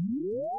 Yeah.